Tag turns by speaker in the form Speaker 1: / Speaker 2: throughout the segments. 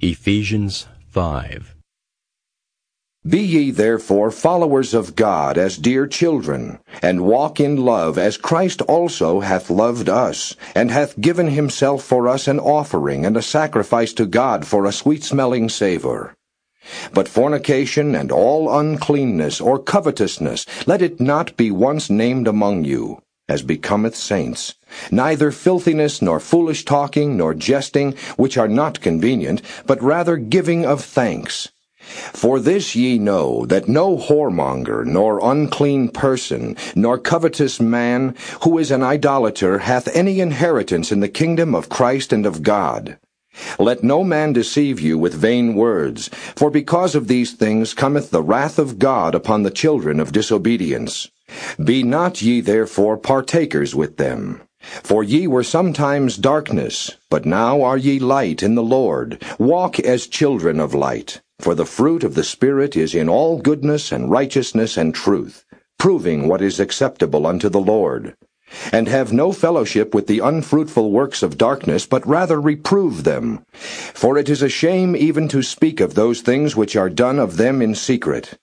Speaker 1: Ephesians 5
Speaker 2: Be ye therefore followers of God as dear children, and walk in love as Christ also hath loved us, and hath given himself for us an offering and a sacrifice to God for a sweet-smelling savour. But fornication and all uncleanness or covetousness, let it not be once named among you, as becometh saints, neither filthiness, nor foolish talking, nor jesting, which are not convenient, but rather giving of thanks. For this ye know, that no whoremonger, nor unclean person, nor covetous man, who is an idolater, hath any inheritance in the kingdom of Christ and of God. Let no man deceive you with vain words, for because of these things cometh the wrath of God upon the children of disobedience. Be not ye therefore partakers with them. For ye were sometimes darkness, but now are ye light in the Lord. Walk as children of light. For the fruit of the Spirit is in all goodness and righteousness and truth, proving what is acceptable unto the Lord. And have no fellowship with the unfruitful works of darkness, but rather reprove them. For it is a shame even to speak of those things which are done of them in secret.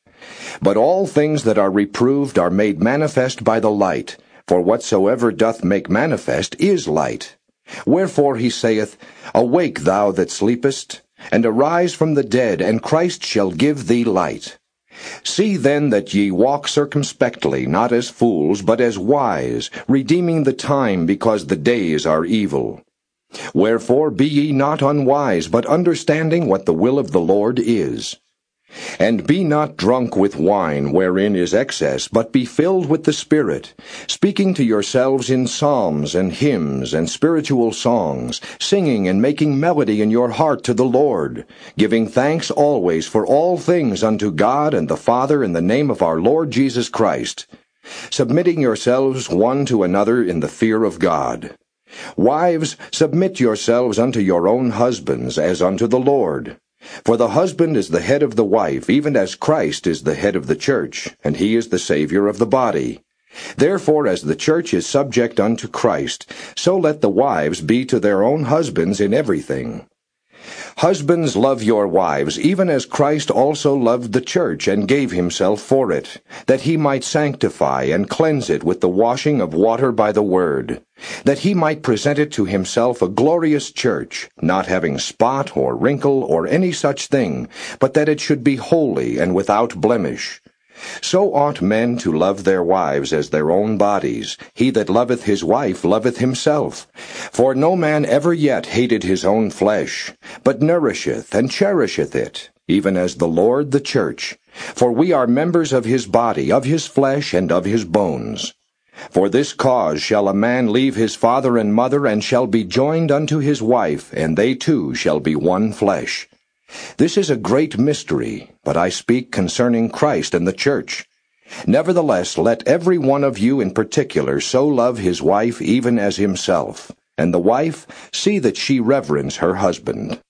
Speaker 2: But all things that are reproved are made manifest by the light, for whatsoever doth make manifest is light. Wherefore he saith, Awake thou that sleepest, and arise from the dead, and Christ shall give thee light. See then that ye walk circumspectly, not as fools, but as wise, redeeming the time, because the days are evil. Wherefore be ye not unwise, but understanding what the will of the Lord is. And be not drunk with wine, wherein is excess, but be filled with the Spirit, speaking to yourselves in psalms and hymns and spiritual songs, singing and making melody in your heart to the Lord, giving thanks always for all things unto God and the Father in the name of our Lord Jesus Christ, submitting yourselves one to another in the fear of God. Wives, submit yourselves unto your own husbands as unto the Lord. For the husband is the head of the wife, even as Christ is the head of the church, and he is the Savior of the body. Therefore, as the church is subject unto Christ, so let the wives be to their own husbands in everything. Husbands, love your wives, even as Christ also loved the church and gave himself for it, that he might sanctify and cleanse it with the washing of water by the word, that he might present it to himself a glorious church, not having spot or wrinkle or any such thing, but that it should be holy and without blemish. So ought men to love their wives as their own bodies. He that loveth his wife loveth himself. For no man ever yet hated his own flesh, but nourisheth and cherisheth it, even as the Lord the church. For we are members of his body, of his flesh, and of his bones. For this cause shall a man leave his father and mother, and shall be joined unto his wife, and they two shall be one flesh. This is a great mystery, but I speak concerning Christ and the church. Nevertheless, let every one of you in particular so love his wife even as himself, and the wife see that she reverence her husband.